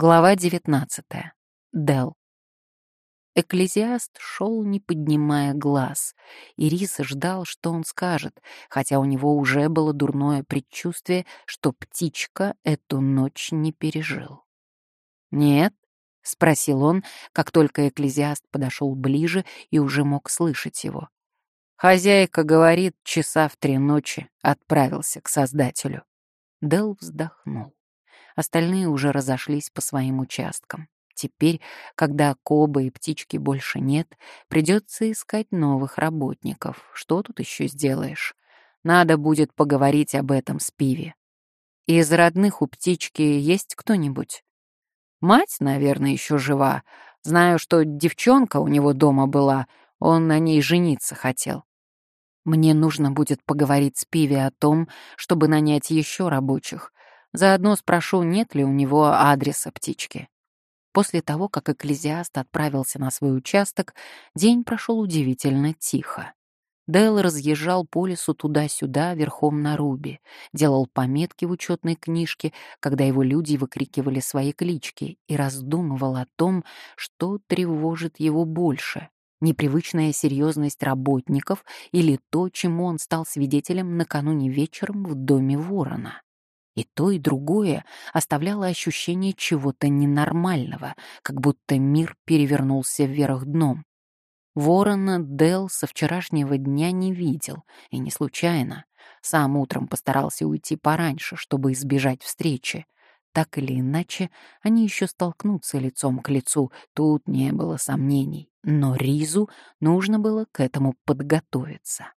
Глава 19. Дел. Экклезиаст шел, не поднимая глаз, и Рис ждал, что он скажет, хотя у него уже было дурное предчувствие, что птичка эту ночь не пережил. «Нет?» — спросил он, как только экклезиаст подошел ближе и уже мог слышать его. «Хозяйка говорит, часа в три ночи отправился к Создателю». Дел вздохнул. Остальные уже разошлись по своим участкам. Теперь, когда Коба и птички больше нет, придется искать новых работников. Что тут еще сделаешь? Надо будет поговорить об этом с Пиви. Из родных у птички есть кто-нибудь? Мать, наверное, еще жива. Знаю, что девчонка у него дома была, он на ней жениться хотел. Мне нужно будет поговорить с Пиви о том, чтобы нанять еще рабочих. Заодно спрошу, нет ли у него адреса птички. После того, как экклезиаст отправился на свой участок, день прошел удивительно тихо. Дэл разъезжал по лесу туда-сюда верхом на Руби, делал пометки в учетной книжке, когда его люди выкрикивали свои клички, и раздумывал о том, что тревожит его больше — непривычная серьезность работников или то, чему он стал свидетелем накануне вечером в доме Ворона. И то, и другое оставляло ощущение чего-то ненормального, как будто мир перевернулся вверх дном. Ворона Дел со вчерашнего дня не видел, и не случайно. Сам утром постарался уйти пораньше, чтобы избежать встречи. Так или иначе, они еще столкнутся лицом к лицу, тут не было сомнений. Но Ризу нужно было к этому подготовиться.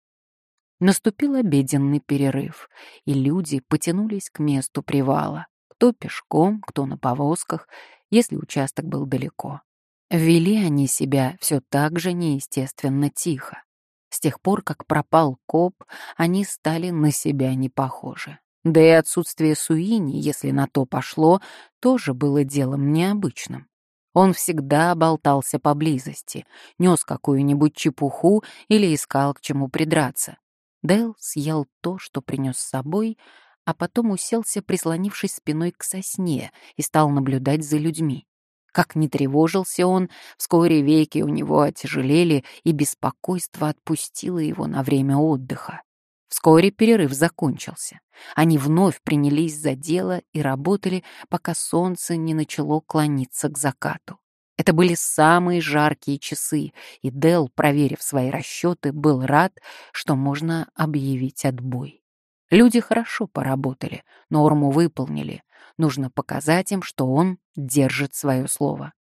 Наступил обеденный перерыв, и люди потянулись к месту привала. Кто пешком, кто на повозках, если участок был далеко. Вели они себя все так же неестественно тихо. С тех пор, как пропал коп, они стали на себя не похожи. Да и отсутствие Суини, если на то пошло, тоже было делом необычным. Он всегда болтался поблизости, нес какую-нибудь чепуху или искал к чему придраться. Дэл съел то, что принес с собой, а потом уселся, прислонившись спиной к сосне, и стал наблюдать за людьми. Как не тревожился он, вскоре веки у него отяжелели, и беспокойство отпустило его на время отдыха. Вскоре перерыв закончился. Они вновь принялись за дело и работали, пока солнце не начало клониться к закату. Это были самые жаркие часы, и Дел, проверив свои расчеты, был рад, что можно объявить отбой. Люди хорошо поработали, норму выполнили. Нужно показать им, что он держит свое слово.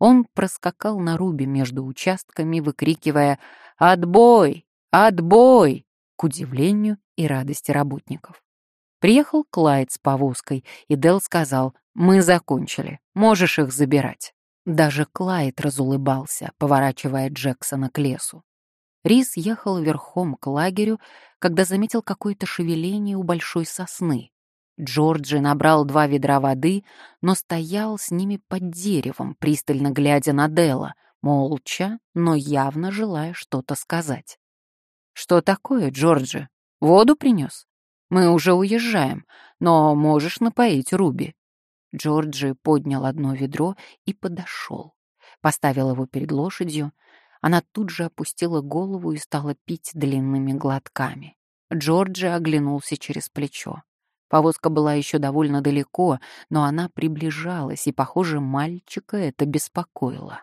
Он проскакал на рубе между участками, выкрикивая «Отбой! Отбой!» к удивлению и радости работников. Приехал Клайд с повозкой, и Дел сказал «Мы закончили, можешь их забирать». Даже Клайд разулыбался, поворачивая Джексона к лесу. Рис ехал верхом к лагерю, когда заметил какое-то шевеление у большой сосны. Джорджи набрал два ведра воды, но стоял с ними под деревом, пристально глядя на Дела, молча, но явно желая что-то сказать. «Что такое, Джорджи? Воду принес? Мы уже уезжаем, но можешь напоить Руби». Джорджи поднял одно ведро и подошел. Поставил его перед лошадью. Она тут же опустила голову и стала пить длинными глотками. Джорджи оглянулся через плечо. Повозка была еще довольно далеко, но она приближалась, и, похоже, мальчика это беспокоило.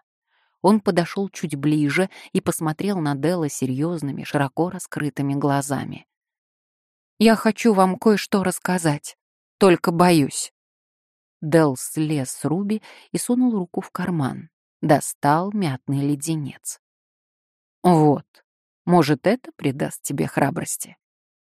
Он подошел чуть ближе и посмотрел на Делла серьезными, широко раскрытыми глазами. «Я хочу вам кое-что рассказать, только боюсь». Дел слез с Руби и сунул руку в карман. Достал мятный леденец. «Вот, может, это придаст тебе храбрости?»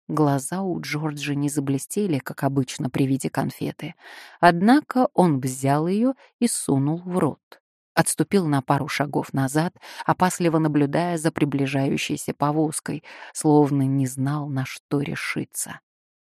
Глаза у Джорджа не заблестели, как обычно при виде конфеты. Однако он взял ее и сунул в рот. Отступил на пару шагов назад, опасливо наблюдая за приближающейся повозкой, словно не знал, на что решиться.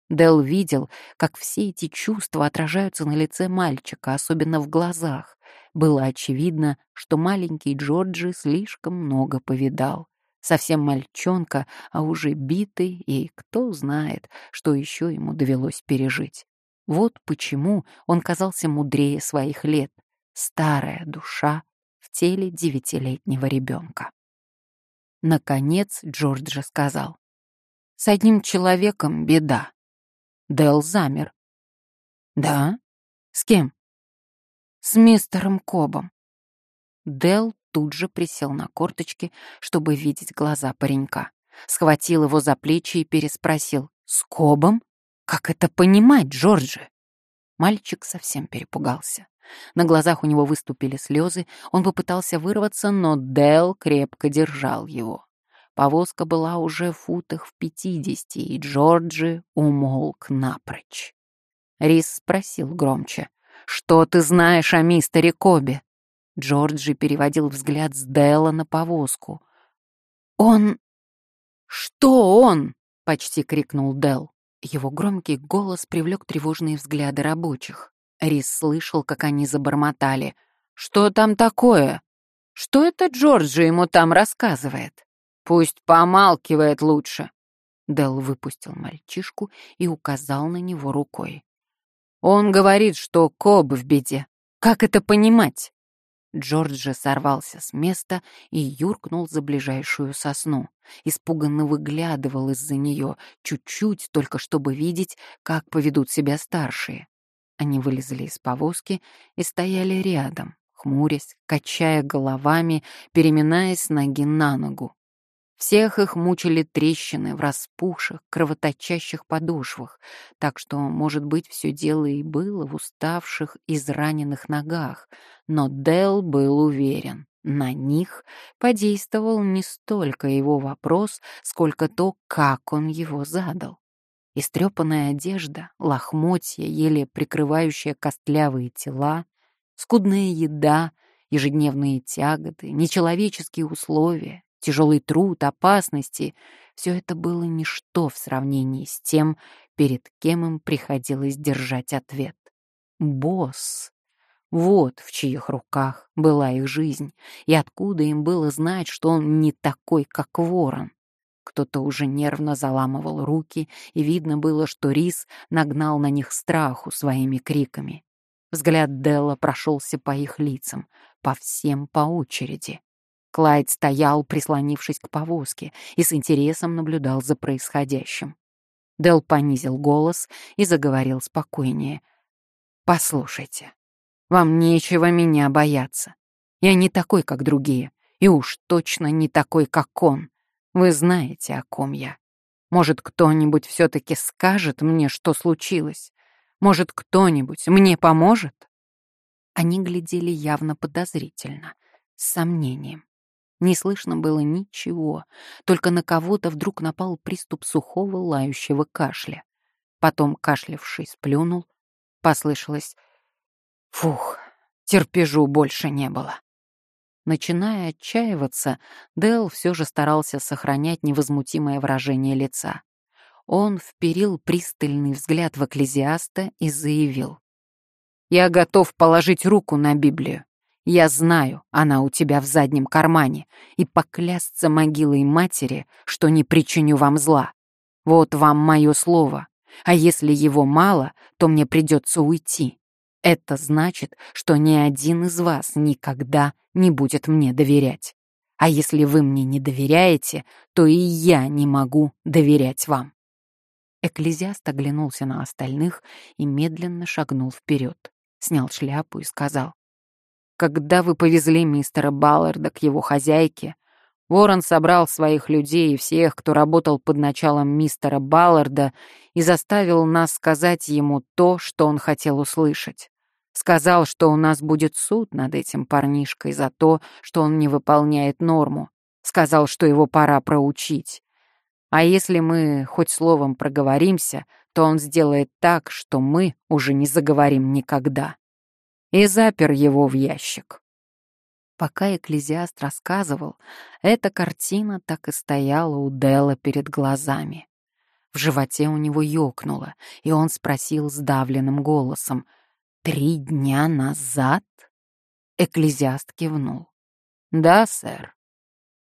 Дел видел, как все эти чувства отражаются на лице мальчика, особенно в глазах. Было очевидно, что маленький Джорджи слишком много повидал. Совсем мальчонка, а уже битый, и кто знает, что еще ему довелось пережить. Вот почему он казался мудрее своих лет. Старая душа в теле девятилетнего ребенка. Наконец Джорджа сказал. «С одним человеком беда». Дел замер. «Да? С кем?» «С мистером Кобом». Дел тут же присел на корточки, чтобы видеть глаза паренька. Схватил его за плечи и переспросил. «С Кобом? Как это понимать, Джорджи?» Мальчик совсем перепугался. На глазах у него выступили слезы, он попытался вырваться, но Дел крепко держал его. Повозка была уже в футах в пятидесяти, и Джорджи умолк напрочь. Рис спросил громче. «Что ты знаешь о мистере Коби?» Джорджи переводил взгляд с Делла на повозку. «Он...» «Что он?» — почти крикнул Дел. Его громкий голос привлек тревожные взгляды рабочих. Рис слышал, как они забормотали. «Что там такое? Что это Джорджи ему там рассказывает? Пусть помалкивает лучше». Дел выпустил мальчишку и указал на него рукой. «Он говорит, что Коб в беде. Как это понимать?» Джорджи сорвался с места и юркнул за ближайшую сосну. Испуганно выглядывал из-за нее, чуть-чуть, только чтобы видеть, как поведут себя старшие. Они вылезли из повозки и стояли рядом, хмурясь, качая головами, переминаясь ноги на ногу. Всех их мучили трещины в распухших, кровоточащих подошвах, так что, может быть, все дело и было в уставших, израненных ногах, но Дел был уверен, на них подействовал не столько его вопрос, сколько то, как он его задал. Истрепанная одежда, лохмотья, еле прикрывающая костлявые тела, скудная еда, ежедневные тяготы, нечеловеческие условия, тяжелый труд, опасности — все это было ничто в сравнении с тем, перед кем им приходилось держать ответ. Босс. Вот в чьих руках была их жизнь, и откуда им было знать, что он не такой, как ворон. Кто-то уже нервно заламывал руки, и видно было, что Рис нагнал на них страху своими криками. Взгляд Делла прошелся по их лицам, по всем по очереди. Клайд стоял, прислонившись к повозке, и с интересом наблюдал за происходящим. Дел понизил голос и заговорил спокойнее. «Послушайте, вам нечего меня бояться. Я не такой, как другие, и уж точно не такой, как он. Вы знаете, о ком я. Может, кто-нибудь все-таки скажет мне, что случилось? Может, кто-нибудь мне поможет?» Они глядели явно подозрительно, с сомнением. Не слышно было ничего, только на кого-то вдруг напал приступ сухого лающего кашля. Потом кашлявший сплюнул, послышалось «Фух, терпежу больше не было». Начиная отчаиваться, Дэл все же старался сохранять невозмутимое выражение лица. Он вперил пристальный взгляд в экклезиаста и заявил. «Я готов положить руку на Библию. Я знаю, она у тебя в заднем кармане, и поклясться могилой матери, что не причиню вам зла. Вот вам мое слово. А если его мало, то мне придется уйти. Это значит, что ни один из вас никогда не будет мне доверять. А если вы мне не доверяете, то и я не могу доверять вам. Экклезиаст оглянулся на остальных и медленно шагнул вперед, снял шляпу и сказал. «Когда вы повезли мистера Балларда к его хозяйке, Ворон собрал своих людей и всех, кто работал под началом мистера Балларда, и заставил нас сказать ему то, что он хотел услышать. Сказал, что у нас будет суд над этим парнишкой за то, что он не выполняет норму. Сказал, что его пора проучить. А если мы хоть словом проговоримся, то он сделает так, что мы уже не заговорим никогда. И запер его в ящик. Пока экклезиаст рассказывал, эта картина так и стояла у Дела перед глазами. В животе у него ёкнуло, и он спросил сдавленным голосом — «Три дня назад?» Экклезиаст кивнул. «Да, сэр».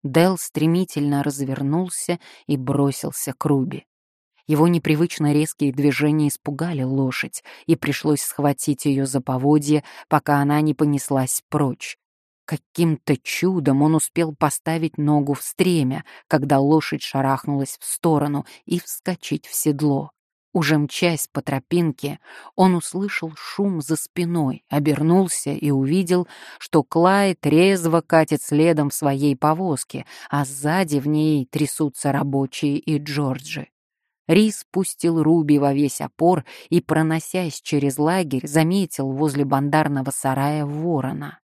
Дел стремительно развернулся и бросился к Руби. Его непривычно резкие движения испугали лошадь, и пришлось схватить ее за поводье, пока она не понеслась прочь. Каким-то чудом он успел поставить ногу в стремя, когда лошадь шарахнулась в сторону, и вскочить в седло. Уже мчась по тропинке, он услышал шум за спиной, обернулся и увидел, что Клайд резво катит следом в своей повозке, а сзади в ней трясутся рабочие и Джорджи. Рис пустил Руби во весь опор и, проносясь через лагерь, заметил возле бандарного сарая ворона.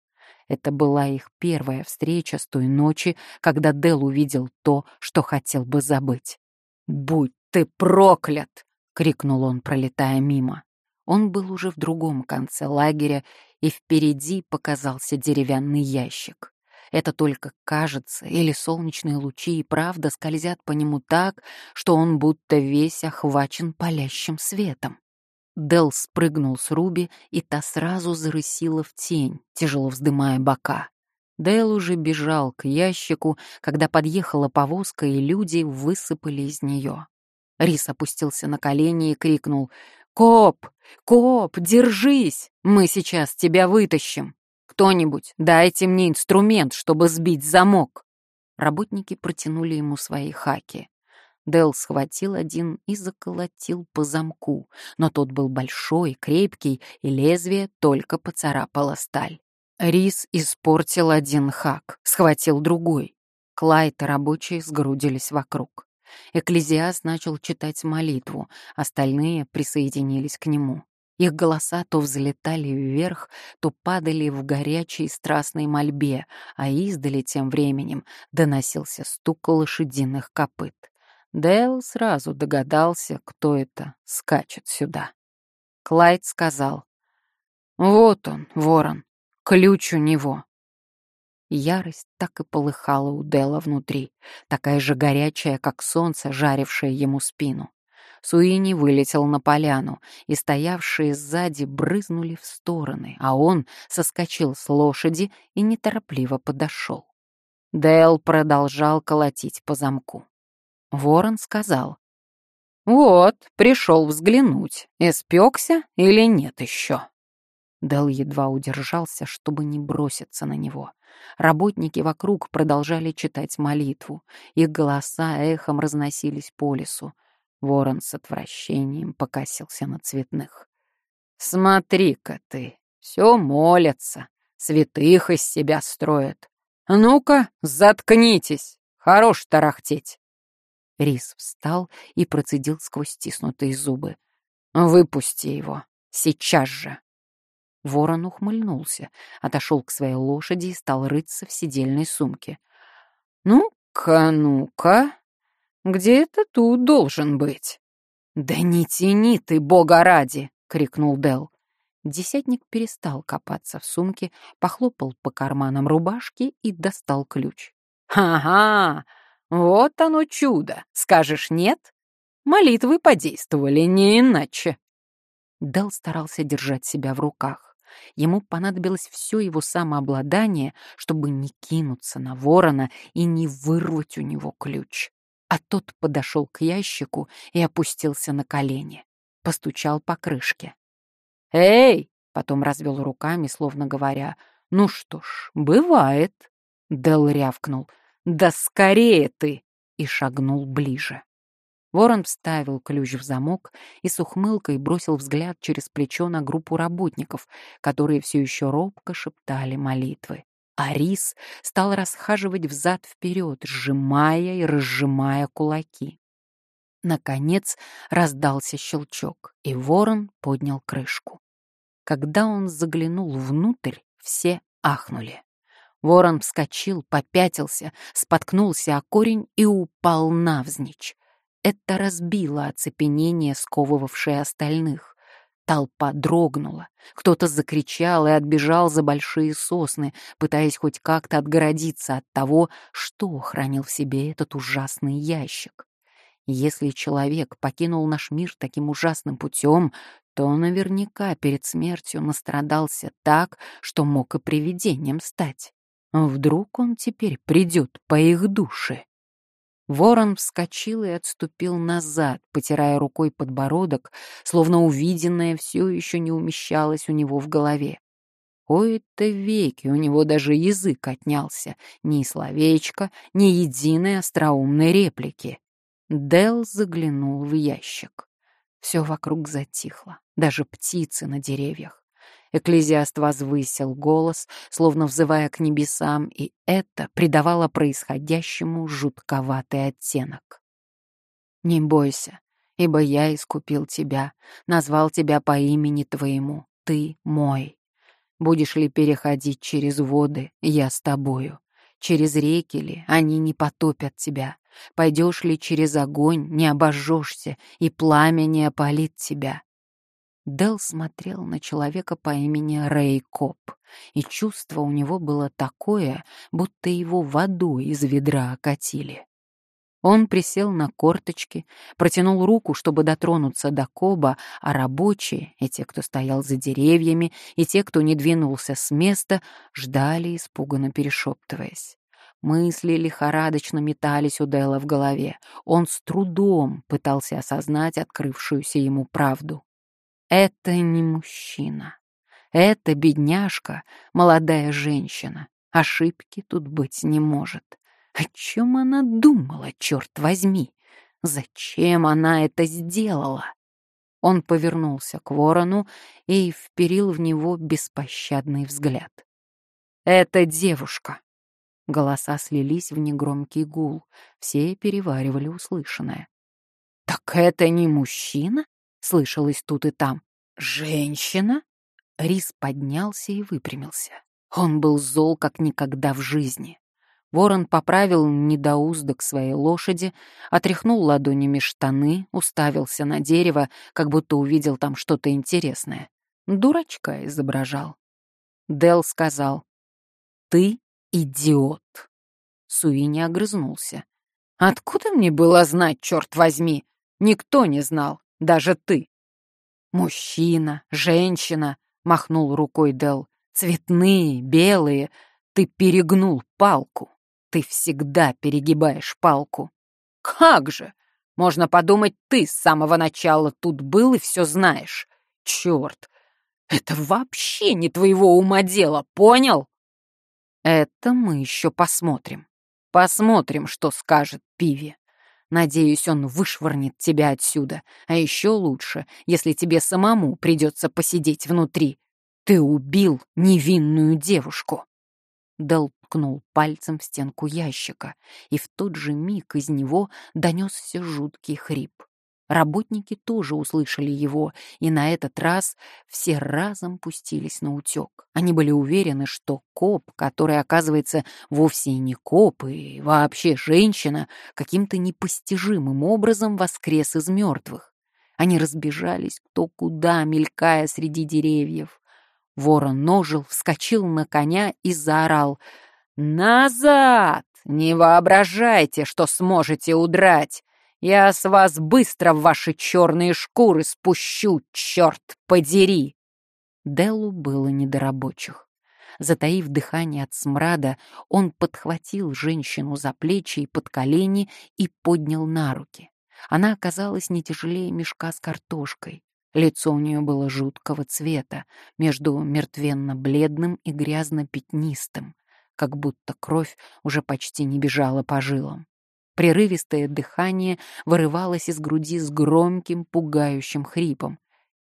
Это была их первая встреча с той ночи, когда Дел увидел то, что хотел бы забыть. «Будь ты проклят!» — крикнул он, пролетая мимо. Он был уже в другом конце лагеря, и впереди показался деревянный ящик. Это только кажется, или солнечные лучи и правда скользят по нему так, что он будто весь охвачен палящим светом. Дел спрыгнул с Руби, и та сразу зарысила в тень, тяжело вздымая бока. Дэл уже бежал к ящику, когда подъехала повозка, и люди высыпали из нее. Рис опустился на колени и крикнул «Коп! Коп, держись! Мы сейчас тебя вытащим! Кто-нибудь, дайте мне инструмент, чтобы сбить замок!» Работники протянули ему свои хаки. Дел схватил один и заколотил по замку, но тот был большой, крепкий, и лезвие только поцарапало сталь. Рис испортил один хак, схватил другой. Клайд и рабочие сгрудились вокруг. Экклезиас начал читать молитву, остальные присоединились к нему. Их голоса то взлетали вверх, то падали в горячей страстной мольбе, а издали тем временем доносился стук лошадиных копыт. Дэл сразу догадался, кто это скачет сюда. Клайд сказал, «Вот он, ворон, ключ у него». Ярость так и полыхала у Дэла внутри, такая же горячая, как солнце, жарившее ему спину. Суини вылетел на поляну, и стоявшие сзади брызнули в стороны, а он соскочил с лошади и неторопливо подошел. Дэл продолжал колотить по замку. Ворон сказал, «Вот, пришел взглянуть, испекся или нет еще». Дэл едва удержался, чтобы не броситься на него. Работники вокруг продолжали читать молитву. Их голоса эхом разносились по лесу. Ворон с отвращением покосился на цветных. «Смотри-ка ты, все молятся, святых из себя строят. Ну-ка, заткнитесь, хорош тарахтеть!» Рис встал и процедил сквозь стиснутые зубы. «Выпусти его, сейчас же!» Ворон ухмыльнулся, отошел к своей лошади и стал рыться в сидельной сумке. «Ну-ка, ну-ка, где это тут должен быть?» «Да не тяни ты, бога ради!» — крикнул Дел. Десятник перестал копаться в сумке, похлопал по карманам рубашки и достал ключ. «Ага, вот оно чудо, скажешь нет? Молитвы подействовали не иначе». Дел старался держать себя в руках. Ему понадобилось все его самообладание, чтобы не кинуться на ворона и не вырвать у него ключ. А тот подошел к ящику и опустился на колени. Постучал по крышке. «Эй!» — потом развел руками, словно говоря, «Ну что ж, бывает». Дел рявкнул. «Да скорее ты!» и шагнул ближе. Ворон вставил ключ в замок и с ухмылкой бросил взгляд через плечо на группу работников, которые все еще робко шептали молитвы. А Рис стал расхаживать взад-вперед, сжимая и разжимая кулаки. Наконец раздался щелчок, и ворон поднял крышку. Когда он заглянул внутрь, все ахнули. Ворон вскочил, попятился, споткнулся о корень и упал навзничь. Это разбило оцепенение, сковывавшее остальных. Толпа дрогнула. Кто-то закричал и отбежал за большие сосны, пытаясь хоть как-то отгородиться от того, что хранил в себе этот ужасный ящик. Если человек покинул наш мир таким ужасным путем, то наверняка перед смертью настрадался так, что мог и привидением стать. Вдруг он теперь придет по их душе? Ворон вскочил и отступил назад, потирая рукой подбородок, словно увиденное все еще не умещалось у него в голове. Ой-то веки у него даже язык отнялся, ни словечка, ни единой остроумной реплики. Дел заглянул в ящик. Все вокруг затихло, даже птицы на деревьях. Экклезиаст возвысил голос, словно взывая к небесам, и это придавало происходящему жутковатый оттенок. «Не бойся, ибо я искупил тебя, назвал тебя по имени твоему, ты мой. Будешь ли переходить через воды, я с тобою. Через реки ли, они не потопят тебя. Пойдешь ли через огонь, не обожжешься, и пламя не опалит тебя. Дел смотрел на человека по имени Рэй Коп, и чувство у него было такое, будто его водой из ведра окатили. Он присел на корточки, протянул руку, чтобы дотронуться до Коба, а рабочие, и те, кто стоял за деревьями, и те, кто не двинулся с места, ждали, испуганно перешептываясь. Мысли лихорадочно метались у Дела в голове. Он с трудом пытался осознать открывшуюся ему правду. Это не мужчина. Это бедняжка, молодая женщина. Ошибки тут быть не может. О чем она думала, черт возьми? Зачем она это сделала? Он повернулся к ворону и вперил в него беспощадный взгляд. «Это девушка!» Голоса слились в негромкий гул, все переваривали услышанное. «Так это не мужчина?» Слышалось тут и там. «Женщина?» Рис поднялся и выпрямился. Он был зол, как никогда в жизни. Ворон поправил недоуздок своей лошади, отряхнул ладонями штаны, уставился на дерево, как будто увидел там что-то интересное. Дурачка изображал. Дел сказал, «Ты идиот». Суини огрызнулся. «Откуда мне было знать, черт возьми? Никто не знал даже ты. Мужчина, женщина, махнул рукой Дел. Цветные, белые. Ты перегнул палку. Ты всегда перегибаешь палку. Как же? Можно подумать, ты с самого начала тут был и все знаешь. Черт, это вообще не твоего ума дело, понял? Это мы еще посмотрим. Посмотрим, что скажет Пиви. Надеюсь, он вышвырнет тебя отсюда. А еще лучше, если тебе самому придется посидеть внутри. Ты убил невинную девушку. Дел ткнул пальцем в стенку ящика, и в тот же миг из него донесся жуткий хрип. Работники тоже услышали его, и на этот раз все разом пустились на утек. Они были уверены, что коп, который, оказывается, вовсе и не коп, и вообще женщина, каким-то непостижимым образом воскрес из мертвых. Они разбежались кто куда, мелькая среди деревьев. Ворон ножил, вскочил на коня и заорал «Назад! Не воображайте, что сможете удрать! Я с вас быстро в ваши черные шкуры спущу, черт подери!» Делу было не до рабочих. Затаив дыхание от смрада, он подхватил женщину за плечи и под колени и поднял на руки. Она оказалась не тяжелее мешка с картошкой. Лицо у нее было жуткого цвета, между мертвенно-бледным и грязно-пятнистым, как будто кровь уже почти не бежала по жилам. Прерывистое дыхание вырывалось из груди с громким, пугающим хрипом.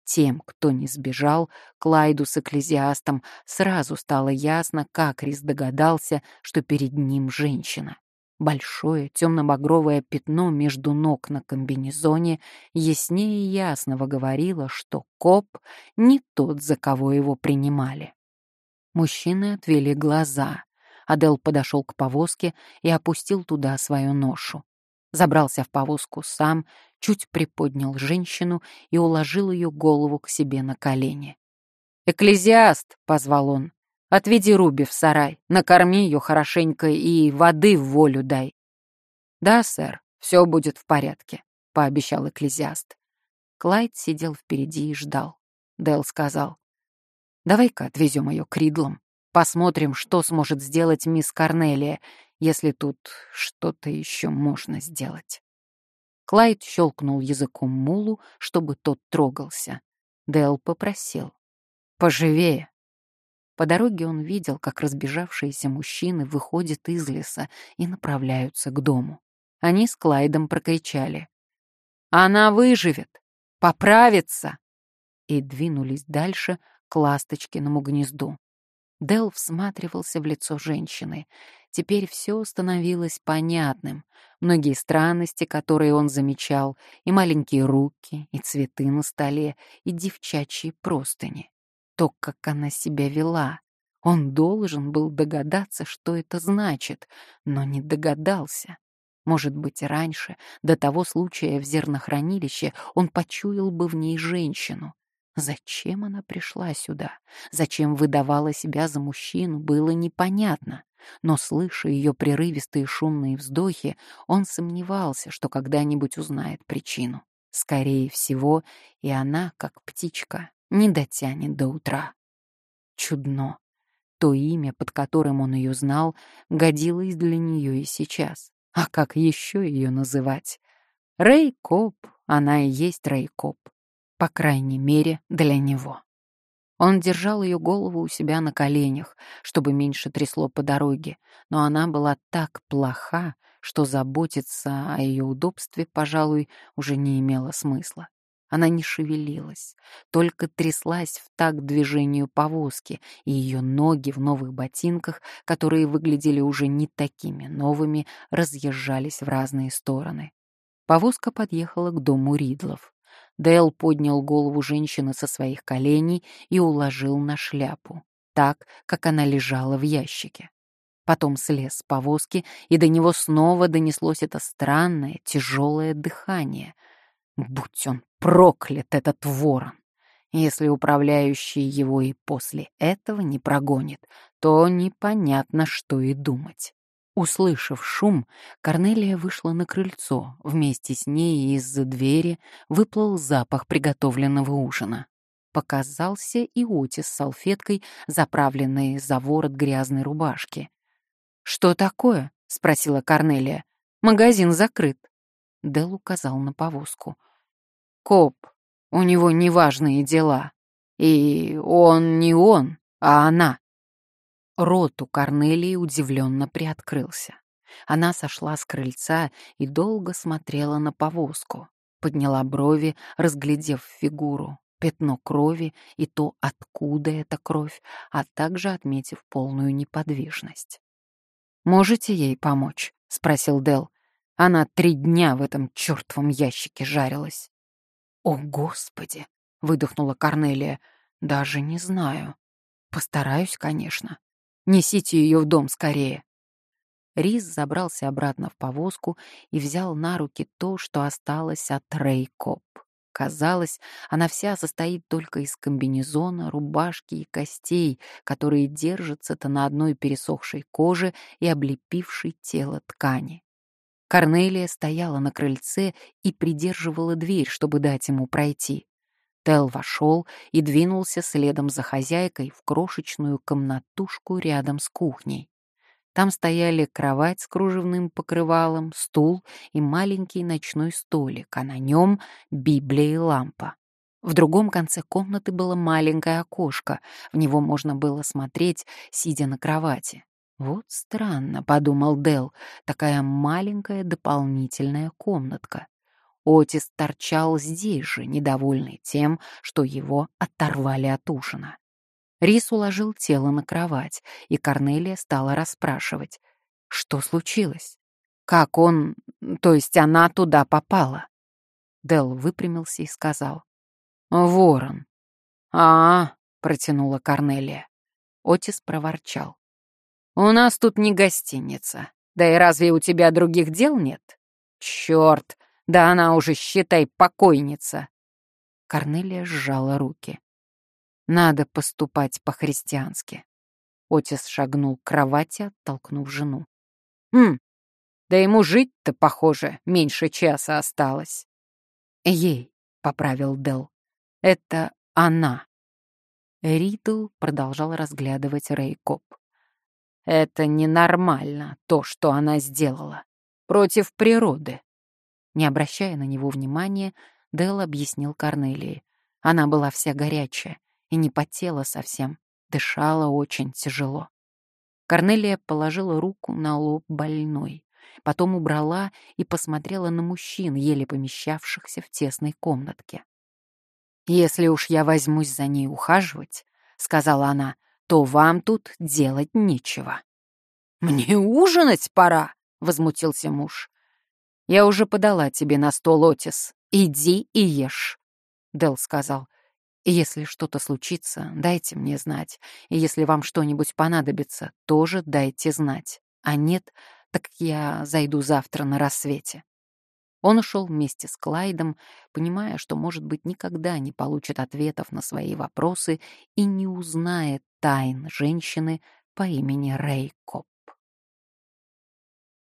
Тем, кто не сбежал, Клайду с экклезиастом сразу стало ясно, как Рис догадался, что перед ним женщина. Большое темно-багровое пятно между ног на комбинезоне яснее ясного говорило, что коп не тот, за кого его принимали. Мужчины отвели глаза, Адел подошел к повозке и опустил туда свою ношу. Забрался в повозку сам, чуть приподнял женщину и уложил ее голову к себе на колени. «Экклезиаст!» — позвал он. «Отведи Руби в сарай, накорми ее хорошенько и воды в волю дай». «Да, сэр, все будет в порядке», — пообещал экклезиаст. Клайд сидел впереди и ждал. Дэл сказал, «Давай-ка отвезем ее к Ридлам. Посмотрим, что сможет сделать мисс Корнелия, если тут что-то еще можно сделать. Клайд щелкнул языком мулу, чтобы тот трогался. Дэл попросил. «Поживее». По дороге он видел, как разбежавшиеся мужчины выходят из леса и направляются к дому. Они с Клайдом прокричали. «Она выживет! Поправится!» И двинулись дальше к Ласточкиному гнезду. Дел всматривался в лицо женщины. Теперь все становилось понятным. Многие странности, которые он замечал, и маленькие руки, и цветы на столе, и девчачьи простыни. То, как она себя вела. Он должен был догадаться, что это значит, но не догадался. Может быть, раньше, до того случая в зернохранилище, он почуял бы в ней женщину. Зачем она пришла сюда? Зачем выдавала себя за мужчину, было непонятно. Но, слыша ее прерывистые шумные вздохи, он сомневался, что когда-нибудь узнает причину. Скорее всего, и она, как птичка, не дотянет до утра. Чудно. То имя, под которым он ее знал, годилось для нее и сейчас. А как еще ее называть? Рейкоп, она и есть Рейкоп. По крайней мере, для него. Он держал ее голову у себя на коленях, чтобы меньше трясло по дороге, но она была так плоха, что заботиться о ее удобстве, пожалуй, уже не имело смысла. Она не шевелилась, только тряслась в такт движению повозки, и ее ноги в новых ботинках, которые выглядели уже не такими новыми, разъезжались в разные стороны. Повозка подъехала к дому Ридлов. Дэл поднял голову женщины со своих коленей и уложил на шляпу, так, как она лежала в ящике. Потом слез с повозки, и до него снова донеслось это странное, тяжелое дыхание. Будь он проклят, этот ворон! Если управляющий его и после этого не прогонит, то непонятно, что и думать. Услышав шум, Корнелия вышла на крыльцо. Вместе с ней из-за двери выплыл запах приготовленного ужина. Показался и Отис с салфеткой, заправленной за ворот грязной рубашки. «Что такое?» — спросила Корнелия. «Магазин закрыт». Дел указал на повозку. «Коп, у него неважные дела. И он не он, а она». Рот у Корнелии удивленно приоткрылся. Она сошла с крыльца и долго смотрела на повозку. Подняла брови, разглядев фигуру, пятно крови и то, откуда эта кровь, а также отметив полную неподвижность. «Можете ей помочь?» — спросил Дел. Она три дня в этом чертовом ящике жарилась. «О, Господи!» — выдохнула Корнелия. «Даже не знаю. Постараюсь, конечно. Несите ее в дом скорее. Рис забрался обратно в повозку и взял на руки то, что осталось от Рейкоп. Казалось, она вся состоит только из комбинезона, рубашки и костей, которые держатся-то на одной пересохшей коже и облепившей тело ткани. Корнелия стояла на крыльце и придерживала дверь, чтобы дать ему пройти. Тел вошел и двинулся следом за хозяйкой в крошечную комнатушку рядом с кухней. Там стояли кровать с кружевным покрывалом, стул и маленький ночной столик, а на нем Библия и лампа. В другом конце комнаты было маленькое окошко, в него можно было смотреть, сидя на кровати. «Вот странно», — подумал Дел, — «такая маленькая дополнительная комнатка». Отис торчал здесь же, недовольный тем, что его оторвали от ужина. Рис уложил тело на кровать, и Корнелия стала расспрашивать, что случилось, как он, то есть она туда попала. Дел выпрямился и сказал, «Ворон». «А, -а — протянула Корнелия. Отис проворчал. «У нас тут не гостиница. Да и разве у тебя других дел нет?» «Черт, да она уже, считай, покойница. Корнелия сжала руки. Надо поступать по-христиански. Отец шагнул к кровати, оттолкнув жену. «Хм, да ему жить-то, похоже, меньше часа осталось». «Ей», — поправил Дел, — «это она». Ридл продолжал разглядывать Рейкоп. Это ненормально, то, что она сделала. Против природы. Не обращая на него внимания, Дэл объяснил Корнелии. Она была вся горячая и не потела совсем, дышала очень тяжело. Корнелия положила руку на лоб больной, потом убрала и посмотрела на мужчин, еле помещавшихся в тесной комнатке. «Если уж я возьмусь за ней ухаживать», — сказала она, — «то вам тут делать нечего». «Мне ужинать пора», — возмутился муж. «Я уже подала тебе на стол, Отис. Иди и ешь», — Дел сказал. «Если что-то случится, дайте мне знать. И если вам что-нибудь понадобится, тоже дайте знать. А нет, так я зайду завтра на рассвете». Он ушел вместе с Клайдом, понимая, что, может быть, никогда не получит ответов на свои вопросы и не узнает тайн женщины по имени Рэй Коп.